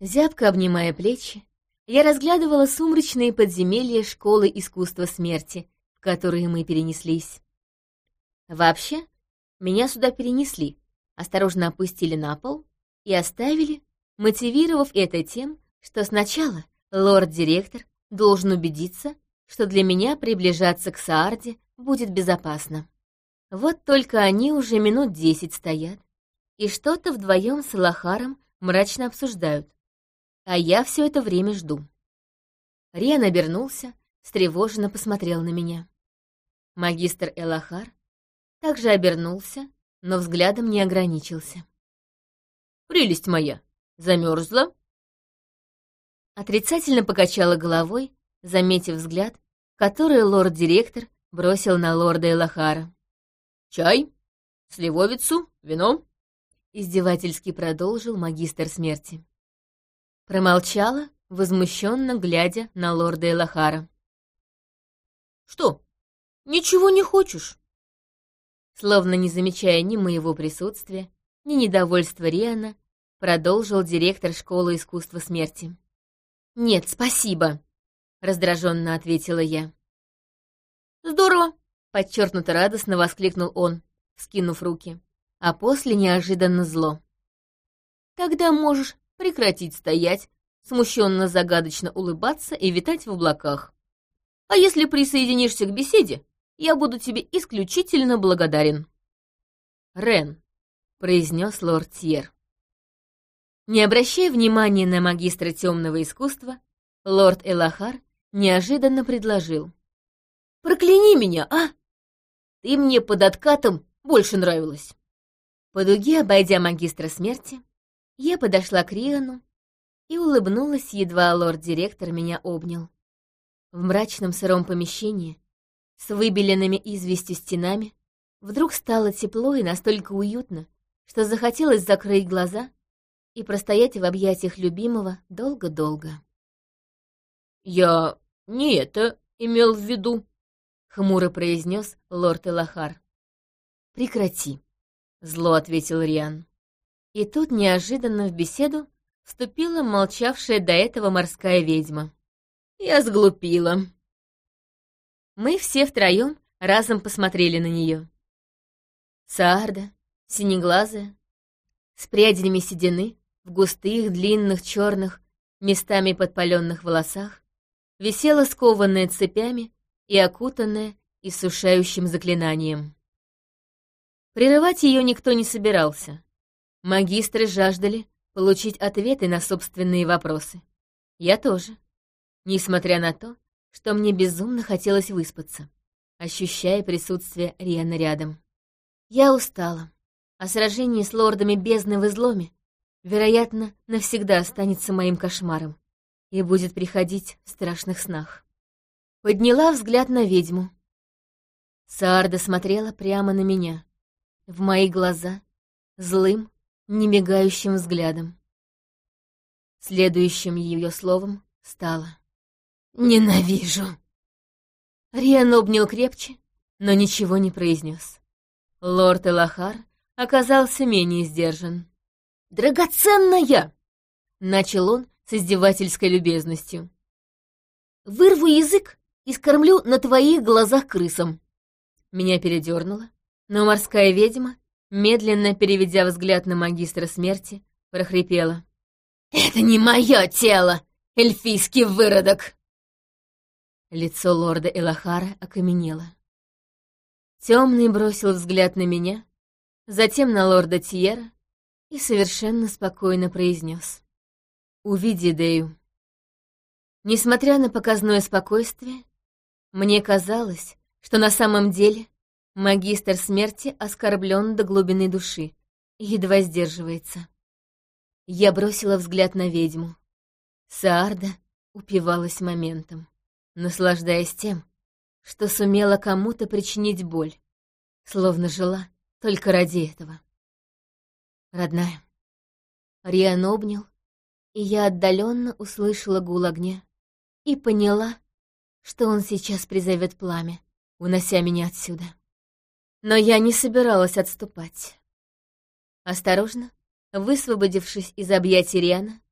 Зябко обнимая плечи, я разглядывала сумрачные подземелья школы искусства смерти, в которые мы перенеслись. Вообще, меня сюда перенесли, осторожно опустили на пол и оставили, мотивировав это тем, что сначала лорд-директор должен убедиться, что для меня приближаться к Саарде будет безопасно. Вот только они уже минут десять стоят, и что-то вдвоем с Лохаром мрачно обсуждают, а я все это время жду. Риан обернулся, встревоженно посмотрел на меня. Магистр Элахар также обернулся, но взглядом не ограничился. «Прелесть моя, замерзла?» Отрицательно покачала головой, заметив взгляд, который лорд-директор бросил на лорда Элахара. «Чай? Сливовицу? Вино?» Издевательски продолжил магистр смерти. Промолчала, возмущенно глядя на лорда Элахара. «Что, ничего не хочешь?» Словно не замечая ни моего присутствия, ни недовольства Риана, продолжил директор школы искусства смерти. «Нет, спасибо», — раздраженно ответила я. «Здорово!» — подчеркнуто радостно воскликнул он, скинув руки, а после неожиданно зло. «Тогда можешь прекратить стоять, смущенно-загадочно улыбаться и витать в облаках. А если присоединишься к беседе, я буду тебе исключительно благодарен». «Рен», — произнес лорд Тьер. Не обращая внимания на магистра темного искусства, лорд Элахар неожиданно предложил. «Прокляни меня, а! Ты мне под откатом больше нравилась!» По дуге, обойдя магистра смерти, я подошла к Риану и улыбнулась, едва лорд-директор меня обнял. В мрачном сыром помещении, с выбеленными известью стенами, вдруг стало тепло и настолько уютно, что захотелось закрыть глаза и простоять в объятиях любимого долго-долго. «Я не это имел в виду», — хмуро произнес лорд Элахар. «Прекрати», — зло ответил Риан. И тут неожиданно в беседу вступила молчавшая до этого морская ведьма. «Я сглупила». Мы все втроем разом посмотрели на нее. Саарда, синеглазая, с прядями седины, в густых, длинных, черных, местами подпаленных волосах, висела скованная цепями и окутанная иссушающим заклинанием. Прерывать ее никто не собирался. Магистры жаждали получить ответы на собственные вопросы. Я тоже. Несмотря на то, что мне безумно хотелось выспаться, ощущая присутствие Риана рядом. Я устала, а сражение с лордами бездны в изломе вероятно, навсегда останется моим кошмаром и будет приходить в страшных снах. Подняла взгляд на ведьму. Саарда смотрела прямо на меня, в мои глаза, злым, немигающим взглядом. Следующим ее словом стало «Ненавижу!». Риан обнял крепче, но ничего не произнес. Лорд Элахар оказался менее сдержан. «Драгоценная!» — начал он с издевательской любезностью. «Вырву язык и скормлю на твоих глазах крысам». Меня передернуло, но морская ведьма, медленно переведя взгляд на магистра смерти, прохрипела. «Это не мое тело, эльфийский выродок!» Лицо лорда Элахара окаменело. Темный бросил взгляд на меня, затем на лорда Тьера, и совершенно спокойно произнес. «Увиди Дэю». Несмотря на показное спокойствие, мне казалось, что на самом деле магистр смерти оскорблен до глубины души едва сдерживается. Я бросила взгляд на ведьму. Саарда упивалась моментом, наслаждаясь тем, что сумела кому-то причинить боль, словно жила только ради этого родная». Риан обнял, и я отдаленно услышала гул огня и поняла, что он сейчас призовет пламя, унося меня отсюда. Но я не собиралась отступать. Осторожно, высвободившись из объятий Риана,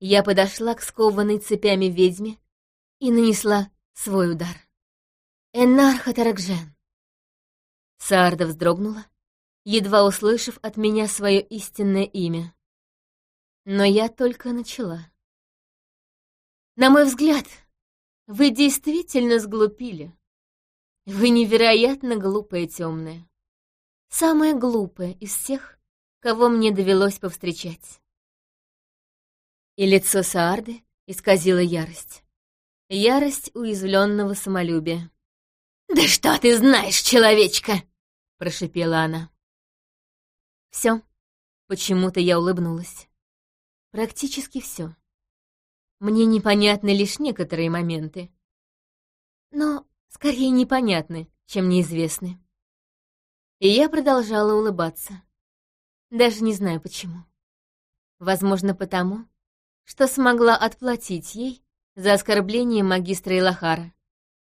Я подошла к скованной цепями ведьме и нанесла свой удар. Энарха Таракжен. Саарда вздрогнула, едва услышав от меня свое истинное имя. Но я только начала. На мой взгляд, вы действительно сглупили. Вы невероятно глупая темная. Самая глупая из всех, кого мне довелось повстречать. И лицо Саарды исказило ярость. Ярость уязвленного самолюбия. «Да что ты знаешь, человечка!» — прошипела она. Все. Почему-то я улыбнулась. Практически все. Мне непонятны лишь некоторые моменты. Но скорее непонятны, чем неизвестны. И я продолжала улыбаться. Даже не знаю почему. Возможно, потому, что смогла отплатить ей за оскорбление магистра Илахара.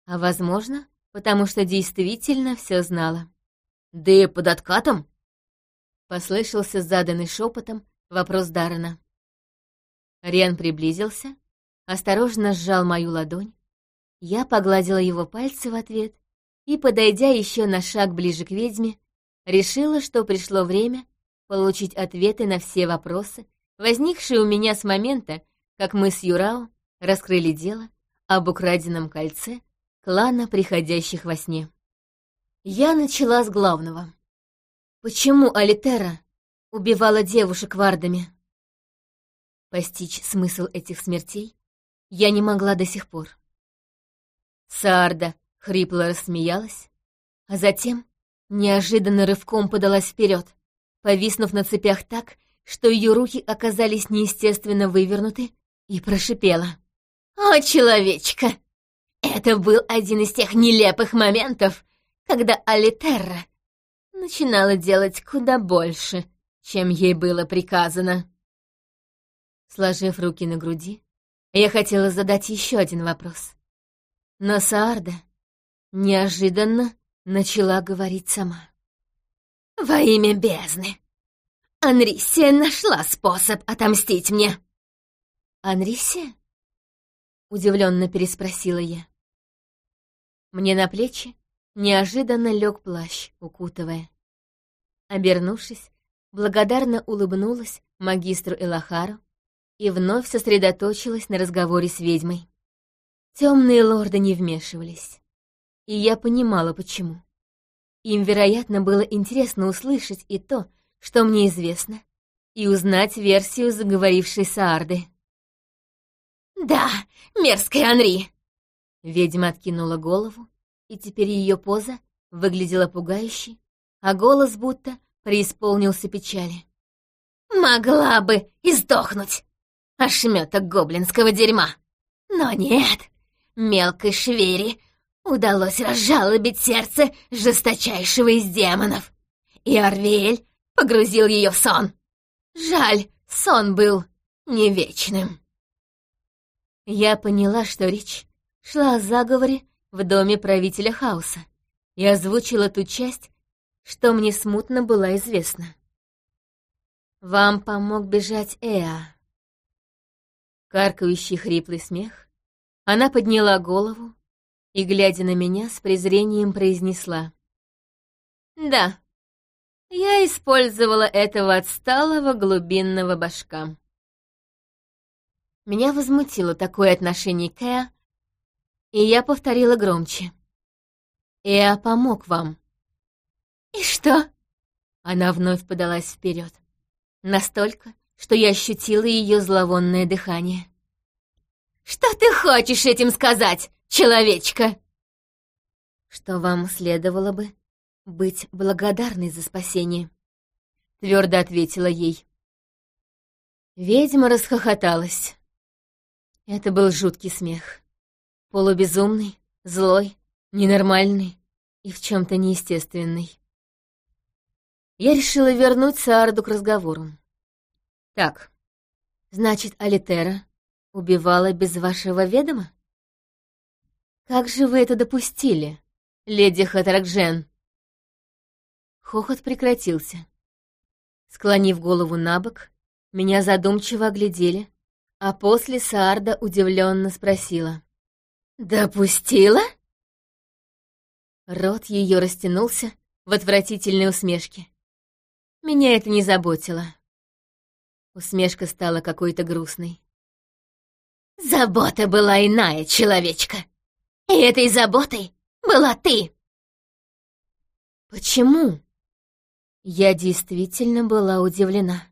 А возможно, потому что действительно все знала. «Да и под откатом?» Послышался заданный шепотом вопрос Даррена. Риан приблизился, осторожно сжал мою ладонь. Я погладила его пальцы в ответ и, подойдя еще на шаг ближе к ведьме, решила, что пришло время получить ответы на все вопросы, возникшие у меня с момента, как мы с Юрао раскрыли дело об украденном кольце клана приходящих во сне. Я начала с главного. Почему Алитера убивала девушек вардами? Постичь смысл этих смертей я не могла до сих пор. Саарда хрипло рассмеялась, а затем неожиданно рывком подалась вперед, повиснув на цепях так, что ее руки оказались неестественно вывернуты, и прошипела. «О, человечка! Это был один из тех нелепых моментов, когда Алитерра начинала делать куда больше, чем ей было приказано». Сложив руки на груди, я хотела задать еще один вопрос. Но Саарда неожиданно начала говорить сама. «Во имя бездны! Анрисия нашла способ отомстить мне!» «Анрисия?» — удивленно переспросила я. Мне на плечи неожиданно лег плащ, укутывая. Обернувшись, благодарно улыбнулась магистру Элахару и вновь сосредоточилась на разговоре с ведьмой. Темные лорды не вмешивались. И я понимала, почему. Им, вероятно, было интересно услышать и то, что мне известно, и узнать версию заговорившей Саарды. «Да, мерзкая Анри!» Ведьма откинула голову, и теперь ее поза выглядела пугающей, а голос будто преисполнился печали. «Могла бы и сдохнуть! Ошметок гоблинского дерьма! Но нет, мелкой швери удалось разжалобить сердце жесточайшего из демонов, и Арвель погрузил ее в сон. Жаль, сон был не вечным. Я поняла, что речь шла о заговоре в доме правителя хаоса и озвучила ту часть, что мне смутно была известна. Вам помог бежать Эа. Каркающий хриплый смех. Она подняла голову и, глядя на меня, с презрением произнесла. «Да, я использовала этого отсталого глубинного башка». Меня возмутило такое отношение к Эа, и я повторила громче. «Эа помог вам». «И что?» Она вновь подалась вперед. Настолько, что я ощутила ее зловонное дыхание. «Что ты хочешь этим сказать?» человечка!» «Что вам следовало бы быть благодарной за спасение», — твердо ответила ей. Ведьма расхохоталась. Это был жуткий смех. Полубезумный, злой, ненормальный и в чем-то неестественный. Я решила вернуть Саарду к разговору. «Так, значит, Алитера убивала без вашего ведома?» «Как же вы это допустили, леди Хатаракжен?» Хохот прекратился. Склонив голову на бок, меня задумчиво оглядели, А после Саарда удивленно спросила. «Допустила?» Рот ее растянулся в отвратительной усмешке. Меня это не заботило. Усмешка стала какой-то грустной. «Забота была иная, человечка. И этой заботой была ты!» «Почему?» Я действительно была удивлена.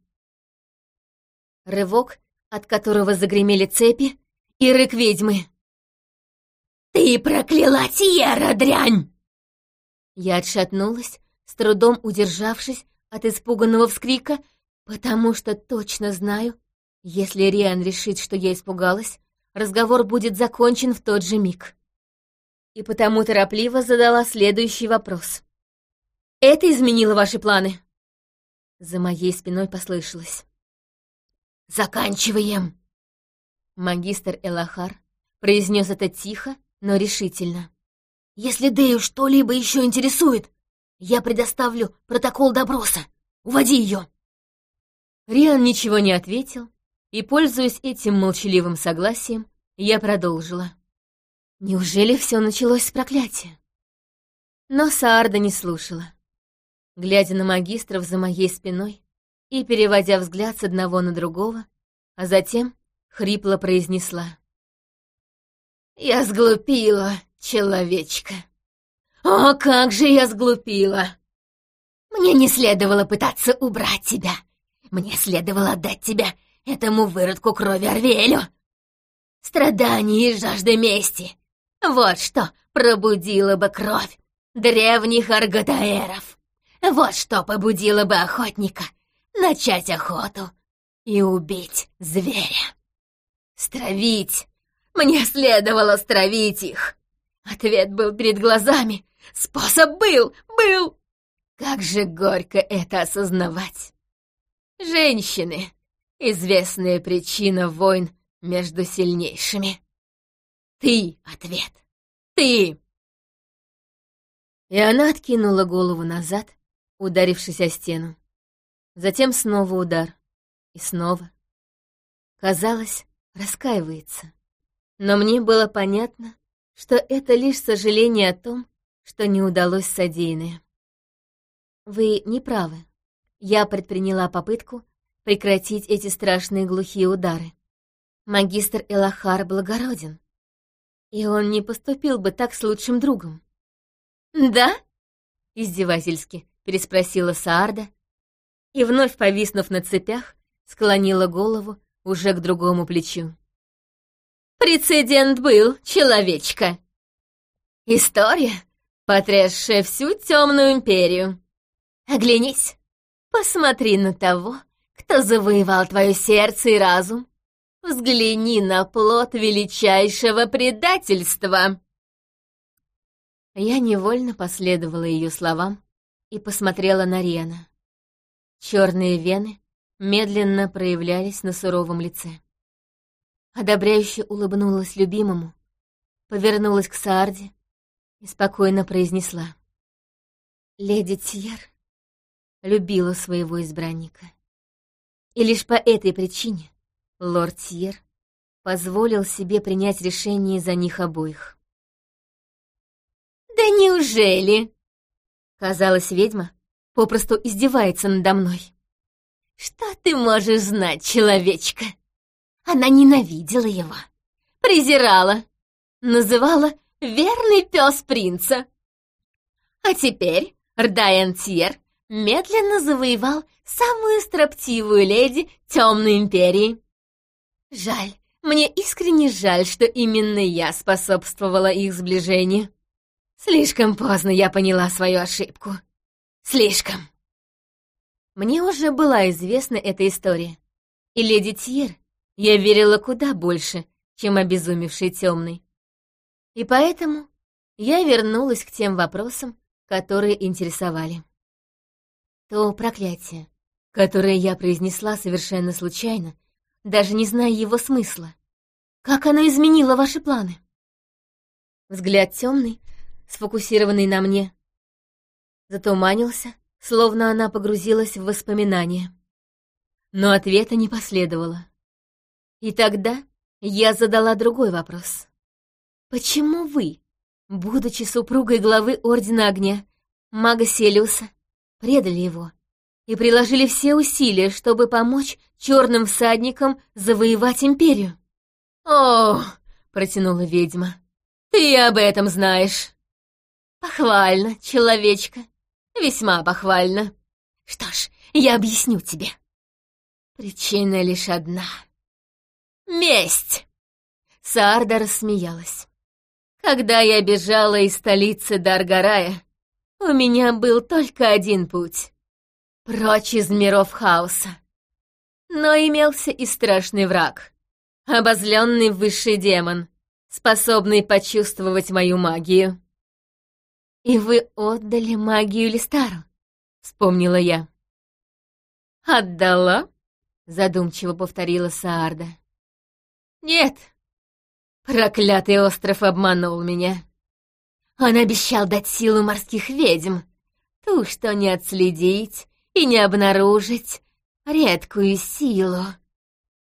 Рывок, от которого загремели цепи, и рык ведьмы. «Ты прокляла Тьера, дрянь!» Я отшатнулась, с трудом удержавшись от испуганного вскрика, потому что точно знаю, если Риан решит, что я испугалась, разговор будет закончен в тот же миг. И потому торопливо задала следующий вопрос. «Это изменило ваши планы?» За моей спиной послышалось. «Заканчиваем!» Магистр Элахар произнес это тихо, но решительно. «Если Дэю что-либо еще интересует, я предоставлю протокол допроса. Уводи ее!» Риан ничего не ответил, и, пользуясь этим молчаливым согласием, я продолжила. Неужели все началось с проклятия? Но Саарда не слушала. Глядя на магистров за моей спиной и переводя взгляд с одного на другого, а затем хрипло произнесла. «Я сглупила, человечка. О, как же я сглупила! Мне не следовало пытаться убрать тебя. Мне следовало отдать тебя этому выродку крови Арвелю. Страдания и жажда мести. Вот что пробудило бы кровь древних арготаэров. Вот что побудило бы охотника начать охоту и убить зверя. Стравить мне следовало стравить их. Ответ был перед глазами. Способ был, был. Как же горько это осознавать. Женщины — известная причина войн между сильнейшими. Ты — ответ. Ты! И она откинула голову назад, ударившись о стену. Затем снова удар. И снова. Казалось, раскаивается. Но мне было понятно, что это лишь сожаление о том, что не удалось содеянное. Вы не правы. Я предприняла попытку прекратить эти страшные глухие удары. Магистр Элахар благороден, и он не поступил бы так с лучшим другом. «Да?» — издевательски переспросила Саарда, и, вновь повиснув на цепях, склонила голову уже к другому плечу. Прецедент был, человечка. История, потрясшая всю темную империю. Оглянись, посмотри на того, кто завоевал твое сердце и разум. Взгляни на плод величайшего предательства. Я невольно последовала ее словам и посмотрела на Рена. Черные вены медленно проявлялись на суровом лице одобряюще улыбнулась любимому, повернулась к Саарде и спокойно произнесла. Леди Тьер любила своего избранника. И лишь по этой причине лорд Тьер позволил себе принять решение за них обоих. «Да неужели?» Казалось, ведьма попросту издевается надо мной. «Что ты можешь знать, человечка?» Она ненавидела его, презирала, называла верный пес принца. А теперь Рдайан Тьер медленно завоевал самую строптивую леди Темной Империи. Жаль, мне искренне жаль, что именно я способствовала их сближению. Слишком поздно я поняла свою ошибку. Слишком. Мне уже была известна эта история. И леди Тьер я верила куда больше, чем обезумевший темный. И поэтому я вернулась к тем вопросам, которые интересовали. То проклятие, которое я произнесла совершенно случайно, даже не зная его смысла. Как оно изменило ваши планы? Взгляд темный, сфокусированный на мне, затуманился, словно она погрузилась в воспоминания. Но ответа не последовало. И тогда я задала другой вопрос. Почему вы, будучи супругой главы Ордена Огня, мага Селиуса, предали его и приложили все усилия, чтобы помочь черным всадникам завоевать империю? «О!» — протянула ведьма. «Ты об этом знаешь!» «Похвально, человечка, весьма похвально. Что ж, я объясню тебе. Причина лишь одна. Месть!» Саарда рассмеялась. «Когда я бежала из столицы Даргарая, у меня был только один путь — прочь из миров хаоса. Но имелся и страшный враг, обозленный высший демон, способный почувствовать мою магию. «И вы отдали магию Листару?» — вспомнила я. «Отдала?» — задумчиво повторила Саарда. «Нет, проклятый остров обманул меня. Он обещал дать силу морских ведьм, ту, что не отследить и не обнаружить, редкую силу,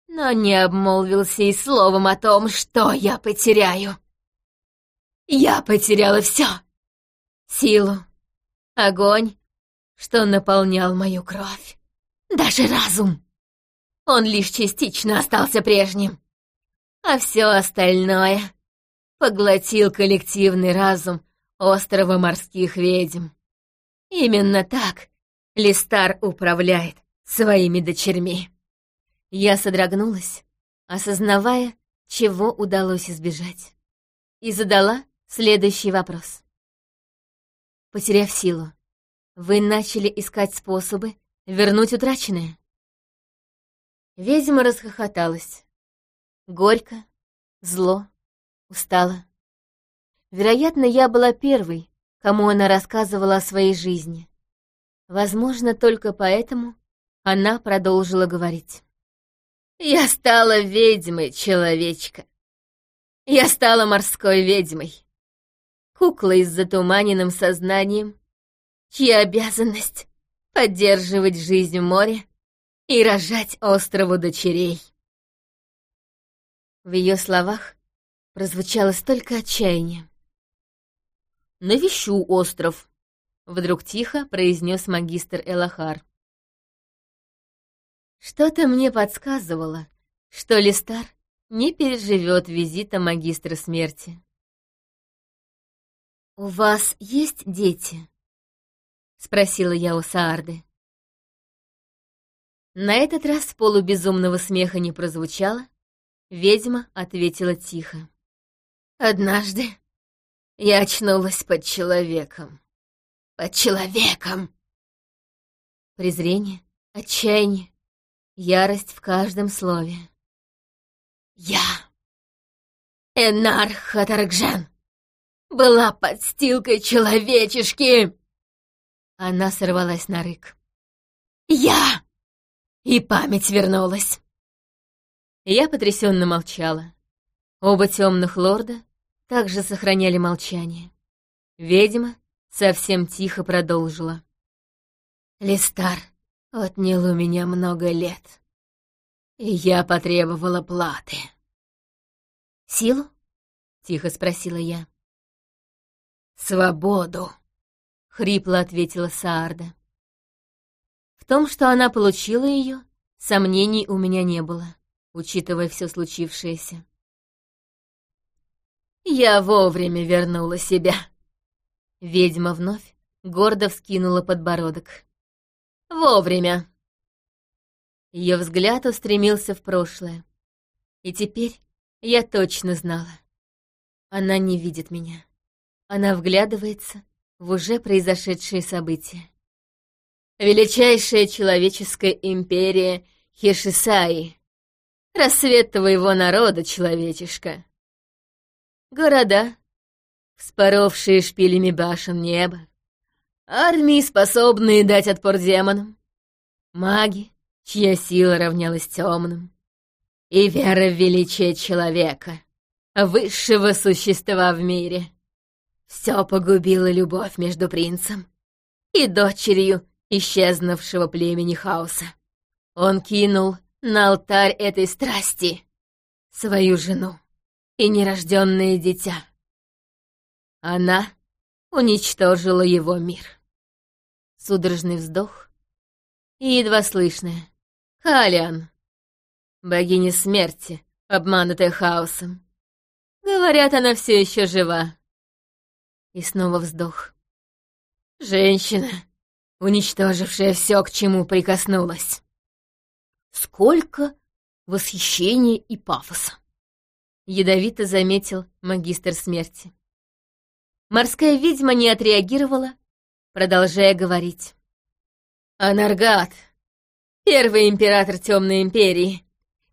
но не обмолвился и словом о том, что я потеряю. Я потеряла все. Силу, огонь, что наполнял мою кровь, даже разум. Он лишь частично остался прежним, а все остальное поглотил коллективный разум острова морских ведьм. Именно так Листар управляет своими дочерьми. Я содрогнулась, осознавая, чего удалось избежать, и задала следующий вопрос. Потеряв силу, вы начали искать способы вернуть утраченное? Ведьма расхохоталась. Горько, зло, устала. Вероятно, я была первой, кому она рассказывала о своей жизни. Возможно, только поэтому она продолжила говорить. Я стала ведьмой, человечка. Я стала морской ведьмой. Куклой с затуманенным сознанием, чья обязанность — поддерживать жизнь в море и рожать острову дочерей. В ее словах прозвучало столько отчаяния. «Навещу остров», — вдруг тихо произнес магистр Элахар. Что-то мне подсказывало, что Листар не переживет визита магистра смерти. «У вас есть дети?» — спросила я у Саарды. На этот раз полубезумного смеха не прозвучало, ведьма ответила тихо. «Однажды я очнулась под человеком. Под человеком!» Презрение, отчаяние, Ярость в каждом слове. Я, Энар Хатаргжан, была подстилкой человечешки. Она сорвалась на рык. Я! И память вернулась. Я потрясенно молчала. Оба темных лорда также сохраняли молчание. Ведьма совсем тихо продолжила. Листар отнял у меня много лет, и я потребовала платы. «Силу?» — тихо спросила я. «Свободу», — хрипло ответила Саарда. В том, что она получила ее, сомнений у меня не было, учитывая все случившееся. «Я вовремя вернула себя», — ведьма вновь гордо вскинула подбородок. Вовремя. Ее взгляд устремился в прошлое. И теперь я точно знала. Она не видит меня. Она вглядывается в уже произошедшие события. Величайшая человеческая империя Хишисаи. Рассвет твоего народа, человечишка. Города, вспоровшие шпилями башен неба, Армии, способные дать отпор демонам. Маги, чья сила равнялась темным. И вера в величие человека, высшего существа в мире. Все погубила любовь между принцем и дочерью исчезнувшего племени хаоса. Он кинул на алтарь этой страсти свою жену и нерожденное дитя. Она уничтожила его мир. Судорожный вздох и едва слышное. Калиан, богиня смерти, обманутая хаосом. Говорят, она все еще жива. И снова вздох. Женщина, уничтожившая все, к чему прикоснулась. Сколько восхищения и пафоса! Ядовито заметил магистр смерти. Морская ведьма не отреагировала, продолжая говорить. Анаргат, первый император Темной Империи,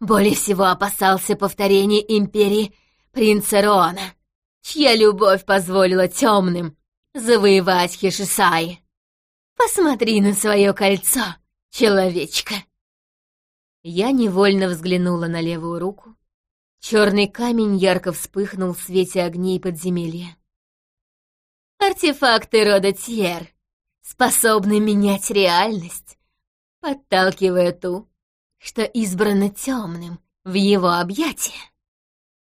более всего опасался повторения Империи принца Роана, чья любовь позволила темным завоевать Хишисай. Посмотри на свое кольцо, человечка. Я невольно взглянула на левую руку. Черный камень ярко вспыхнул в свете огней подземелья. Артефакты рода Тьер способны менять реальность, подталкивая ту, что избрано темным в его объятия.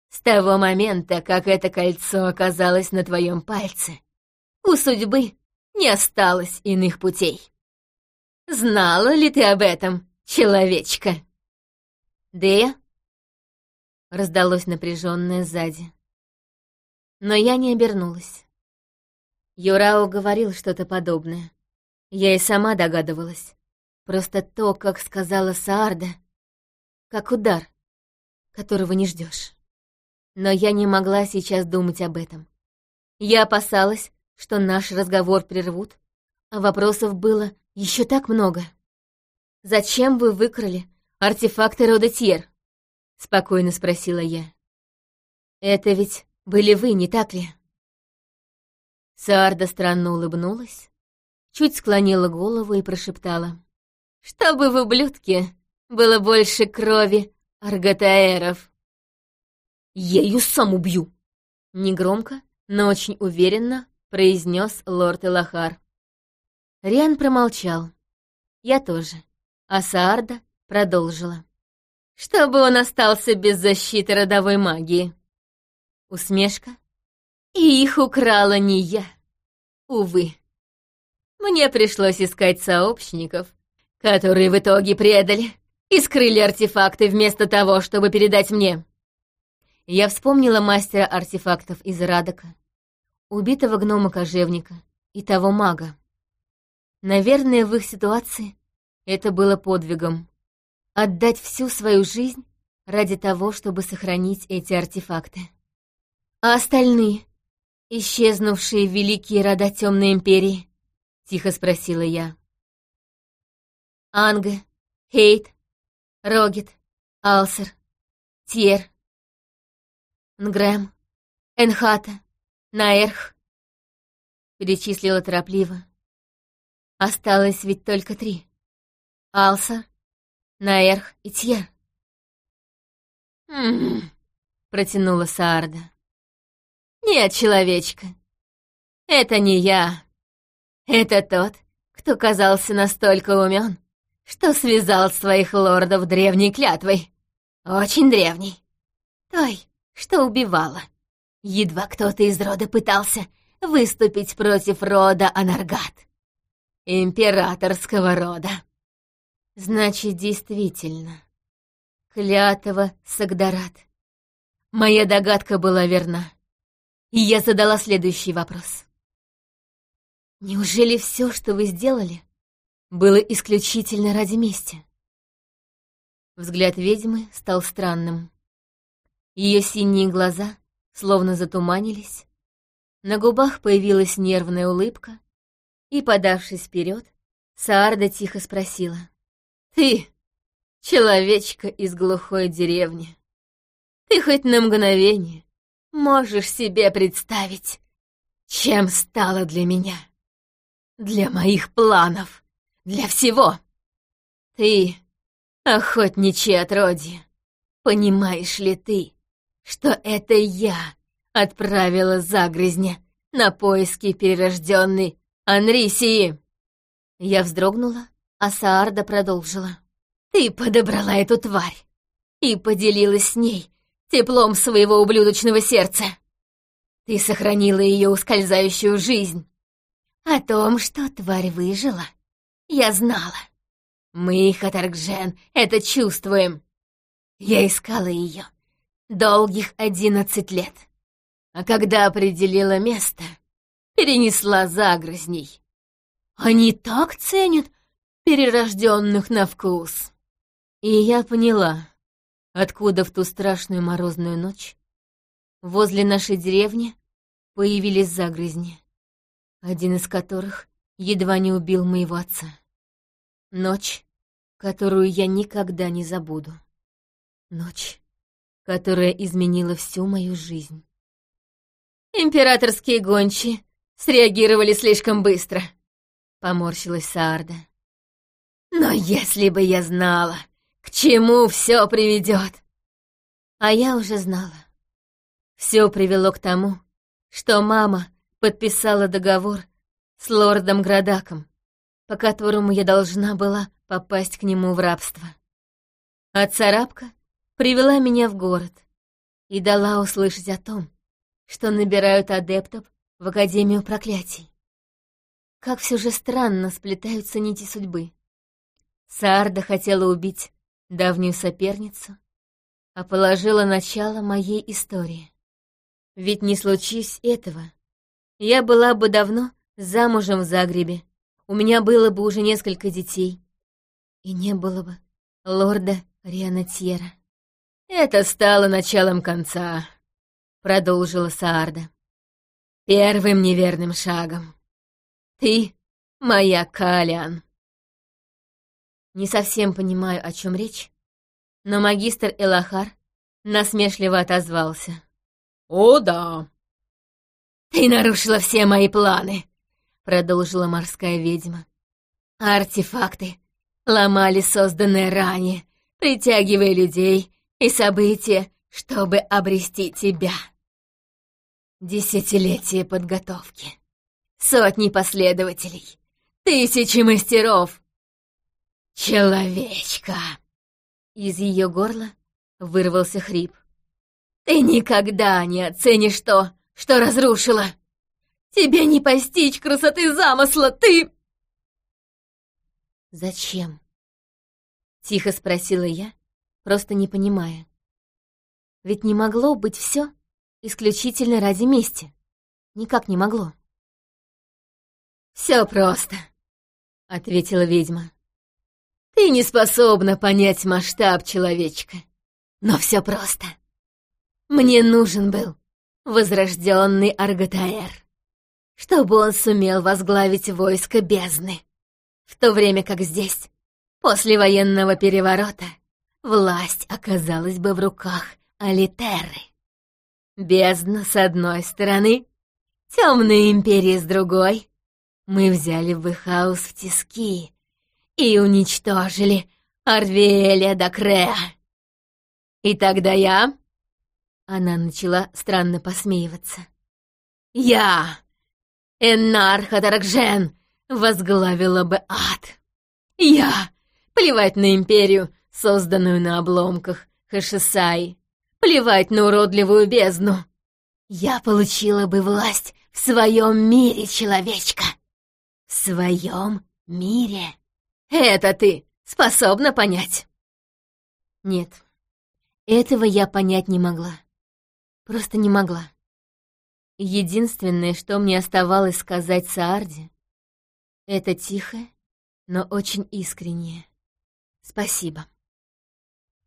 С того момента, как это кольцо оказалось на твоем пальце, у судьбы не осталось иных путей. Знала ли ты об этом, человечка? Дея? Раздалось напряженное сзади. Но я не обернулась. Юрао говорил что-то подобное. Я и сама догадывалась. Просто то, как сказала Саарда, как удар, которого не ждешь. Но я не могла сейчас думать об этом. Я опасалась, что наш разговор прервут, а вопросов было еще так много. «Зачем вы выкрали артефакты рода Тьер?» — спокойно спросила я. «Это ведь были вы, не так ли?» Саарда странно улыбнулась, чуть склонила голову и прошептала. «Чтобы в ублюдке было больше крови арготаэров!» «Я ее сам убью!» Негромко, но очень уверенно произнес лорд Элахар. Риан промолчал. Я тоже. А Саарда продолжила. «Чтобы он остался без защиты родовой магии!» Усмешка и их украла не я. Увы. Мне пришлось искать сообщников, которые в итоге предали и скрыли артефакты вместо того, чтобы передать мне. Я вспомнила мастера артефактов из Радока, убитого гнома-кожевника и того мага. Наверное, в их ситуации это было подвигом. Отдать всю свою жизнь ради того, чтобы сохранить эти артефакты. А остальные? исчезнувшие великие рода Темной Империи?» — тихо спросила я. Анга, Хейт, Рогет, Алсер, Тьер, Нгрэм, Энхата, Наэрх. Перечислила торопливо. Осталось ведь только три. Алсер, Наэрх и. «М-м-м», протянула Саарда. «Нет, человечка, это не я. Это тот, кто казался настолько умен, что связал своих лордов древней клятвой. Очень древней. Той, что убивала. Едва кто-то из рода пытался выступить против рода Анаргат. Императорского рода. Значит, действительно, клятва Сагдарат. Моя догадка была верна и я задала следующий вопрос. «Неужели все, что вы сделали, было исключительно ради мести?» Взгляд ведьмы стал странным. Ее синие глаза словно затуманились, на губах появилась нервная улыбка, и, подавшись вперед, Саарда тихо спросила. «Ты, человечка из глухой деревни, ты хоть на мгновение Можешь себе представить, чем стало для меня, для моих планов, для всего. Ты, охотничье отродье, понимаешь ли ты, что это я отправила загрязня на поиски перерожденной Анрисии? Я вздрогнула, а Саарда продолжила. Ты подобрала эту тварь и поделилась с ней теплом своего ублюдочного сердца. Ты сохранила ее ускользающую жизнь. О том, что тварь выжила, я знала. Мы, Хатаргжен, это чувствуем. Я искала ее долгих одиннадцать лет. А когда определила место, перенесла загрызней. Они так ценят перерожденных на вкус. И я поняла, откуда в ту страшную морозную ночь возле нашей деревни появились загрызни, один из которых едва не убил моего отца. Ночь, которую я никогда не забуду. Ночь, которая изменила всю мою жизнь. «Императорские гончи среагировали слишком быстро», — поморщилась Саарда. «Но если бы я знала, к чему все приведет!» А я уже знала. Все привело к тому, что мама подписала договор с лордом Градаком, по которому я должна была попасть к нему в рабство. А царапка привела меня в город и дала услышать о том, что набирают адептов в Академию проклятий. Как все же странно сплетаются нити судьбы. Саарда хотела убить давнюю соперницу, а положила начало моей истории. Ведь не случись этого, я была бы давно замужем в Загребе, у меня было бы уже несколько детей, и не было бы лорда Рианатьера. «Это стало началом конца», — продолжила Саарда. «Первым неверным шагом. Ты моя Калиан». Не совсем понимаю, о чем речь, но магистр Элахар насмешливо отозвался. «О, да!» «Ты нарушила все мои планы», — продолжила морская ведьма. «Артефакты ломали созданное ранее, притягивая людей и события, чтобы обрести тебя. Десятилетия подготовки, сотни последователей, тысячи мастеров. Человечка!» Из ее горла вырвался хрип. «Ты никогда не оценишь то, что разрушила! Тебе не постичь красоты замысла, ты...» «Зачем?» — тихо спросила я, просто не понимая. Ведь не могло быть все исключительно ради мести. Никак не могло. «Все просто», — ответила ведьма. «Ты не способна понять масштаб человечка, но все просто. Мне нужен был возрожденный Арготаэр, чтобы он сумел возглавить войско бездны, в то время как здесь, после военного переворота, власть оказалась бы в руках Алитерры. Бездна с одной стороны, темная империя с другой. Мы взяли Бэхаус в тиски и уничтожили Арвеля Дакреа. И тогда я... Она начала странно посмеиваться. Я, Эннар Хадаракжен, возглавила бы ад. Я, плевать на империю, созданную на обломках Хашисай, плевать на уродливую бездну. Я получила бы власть в своем мире, человечка. В своем мире. Это ты способна понять? Нет, этого я понять не могла. Просто не могла. Единственное, что мне оставалось сказать Саарде, это тихое, но очень искреннее. Спасибо.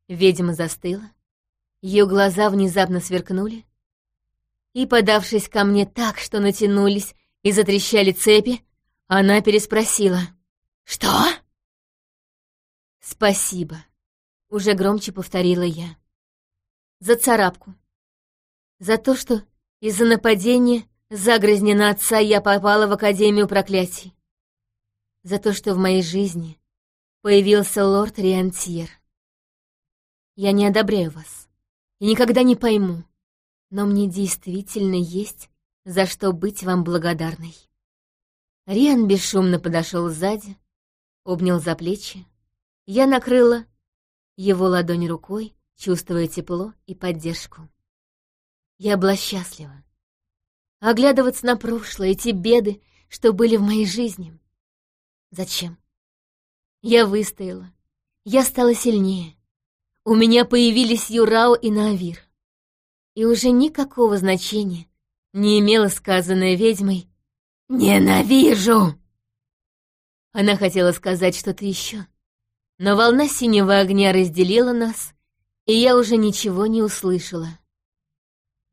Ведьма застыла, ее глаза внезапно сверкнули, и, подавшись ко мне так, что натянулись и затрещали цепи, она переспросила. «Что?» «Спасибо», — уже громче повторила я. «За царапку. За то, что из-за нападения загрызни на отца я попала в Академию проклятий. За то, что в моей жизни появился лорд Риантьер. Я не одобряю вас и никогда не пойму, но мне действительно есть за что быть вам благодарной. Риан бесшумно подошел сзади, обнял за плечи. Я накрыла его ладонь рукой, чувствуя тепло и поддержку. Я была счастлива. Оглядываться на прошлое, эти беды, что были в моей жизни. Зачем? Я выстояла. Я стала сильнее. У меня появились Юрао и Наавир. И уже никакого значения не имело сказанное ведьмой «Ненавижу!». Она хотела сказать что-то еще, но волна синего огня разделила нас, и я уже ничего не услышала.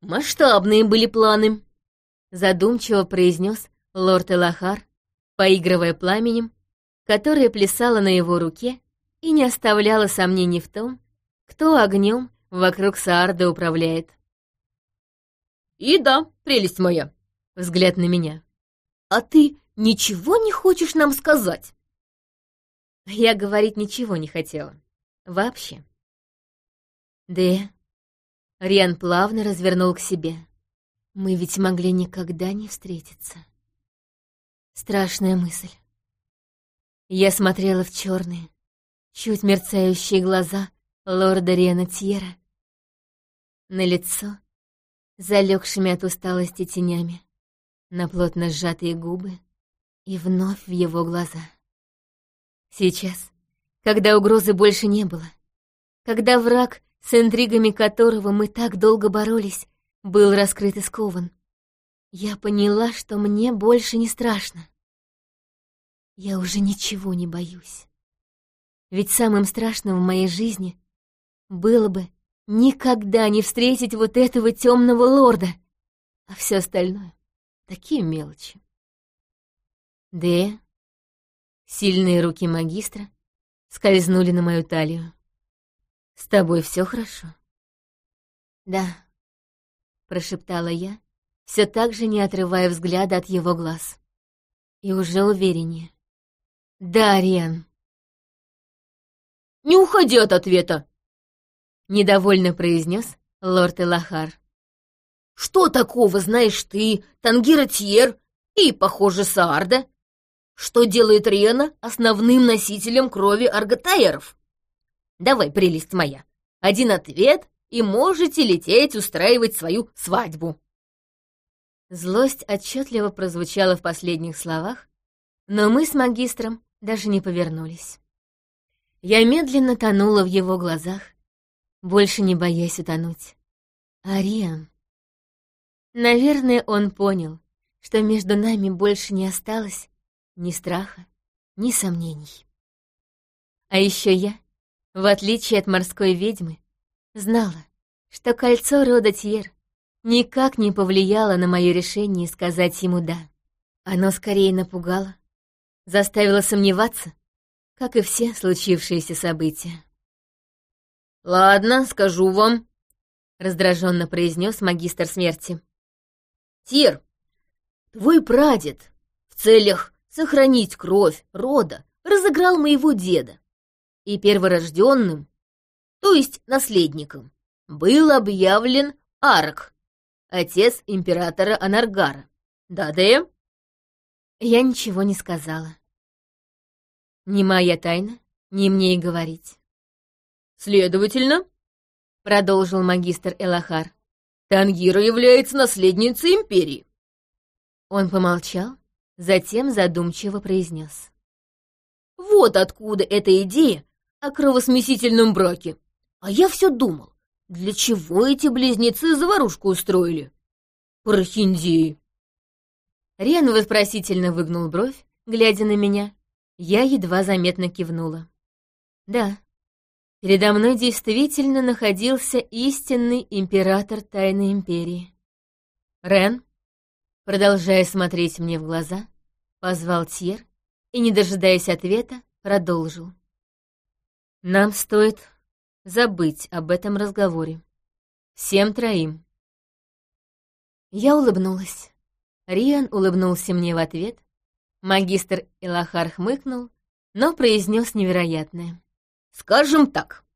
«Масштабные были планы», — задумчиво произнес лорд Элахар, поигрывая пламенем, которое плясало на его руке и не оставляло сомнений в том, кто огнем вокруг Саарды управляет. «И да, прелесть моя», — взгляд на меня. «А ты ничего не хочешь нам сказать?» Я говорить ничего не хотела. Вообще. Да. Риан плавно развернул к себе. Мы ведь могли никогда не встретиться. Страшная мысль. Я смотрела в черные, чуть мерцающие глаза лорда Риана Тьера. На лицо, залегшими от усталости тенями, на плотно сжатые губы и вновь в его глаза. Сейчас, когда угрозы больше не было, когда враг, с интригами которого мы так долго боролись, был раскрыт и скован, я поняла, что мне больше не страшно. Я уже ничего не боюсь. Ведь самым страшным в моей жизни было бы никогда не встретить вот этого темного лорда, а все остальное — такие мелочи. Д Сильные руки магистра скользнули на мою талию. «С тобой все хорошо?» «Да», — прошептала я, все так же не отрывая взгляда от его глаз. И уже увереннее. «Да, Риан». «Не уходи от ответа!» — недовольно произнес лорд Элахар. «Что такого знаешь ты, Тангира Тьер и, похоже, Саарда, что делает Риана основным носителем крови арготайеров? Давай, прелесть моя, один ответ, и можете лететь устраивать свою свадьбу. Злость отчетливо прозвучала в последних словах, но мы с магистром даже не повернулись. Я медленно тонула в его глазах, больше не боясь утонуть. Ариан. Наверное, он понял, что между нами больше не осталось ни страха, ни сомнений. А еще я, в отличие от морской ведьмы, знала, что кольцо рода Тьер никак не повлияло на мое решение сказать ему «да». Оно скорее напугало, заставило сомневаться, как и все случившиеся события. «Ладно, скажу вам», — раздраженно произнес магистр смерти. «Тир, твой прадед в целях сохранить кровь рода, разыграл моего деда. И перворожденным, то есть наследником, был объявлен Арк, отец императора Анаргара. Да, да? Я ничего не сказала. Не моя тайна, не мне и говорить. Следовательно, продолжил магистр Элахар, Тангира является наследницей империи. Он помолчал, Затем задумчиво произнес. «Вот откуда эта идея о кровосмесительном браке. А я все думал, для чего эти близнецы заварушку устроили? Прохиндеи!» Рен вопросительно выгнул бровь, глядя на меня. Я едва заметно кивнула. «Да, передо мной действительно находился истинный император Тайной Империи. Рен, Продолжая смотреть мне в глаза, позвал Тьер и, не дожидаясь ответа, продолжил. «Нам стоит забыть об этом разговоре. Всем троим». Я улыбнулась. Риан улыбнулся мне в ответ. Магистр Элахар хмыкнул, но произнес невероятное. «Скажем так».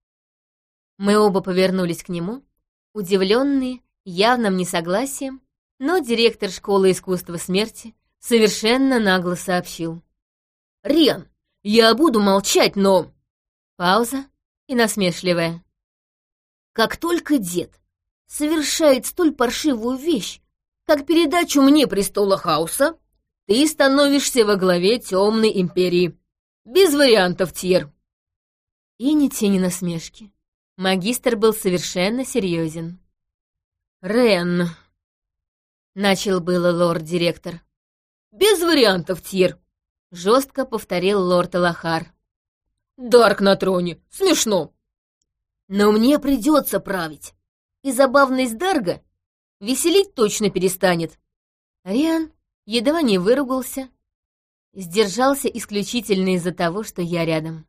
Мы оба повернулись к нему, удивленные явным несогласием но директор школы искусства смерти совершенно нагло сообщил. «Риан, я буду молчать, но...» Пауза и насмешливая. Как только дед совершает столь паршивую вещь, как передачу мне престола хаоса, ты становишься во главе темной империи. Без вариантов, Тьер. И ни тени насмешки. Магистр был совершенно серьезен. «Рен», — начал было лорд-директор. «Без вариантов, Тьер», — жестко повторил лорд Алахар. «Дарк на троне, смешно». «Но мне придется править, и забавность Дарга веселить точно перестанет». Риан едва не выругался, сдержался исключительно из-за того, что я рядом.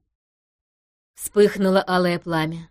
Вспыхнуло алое пламя.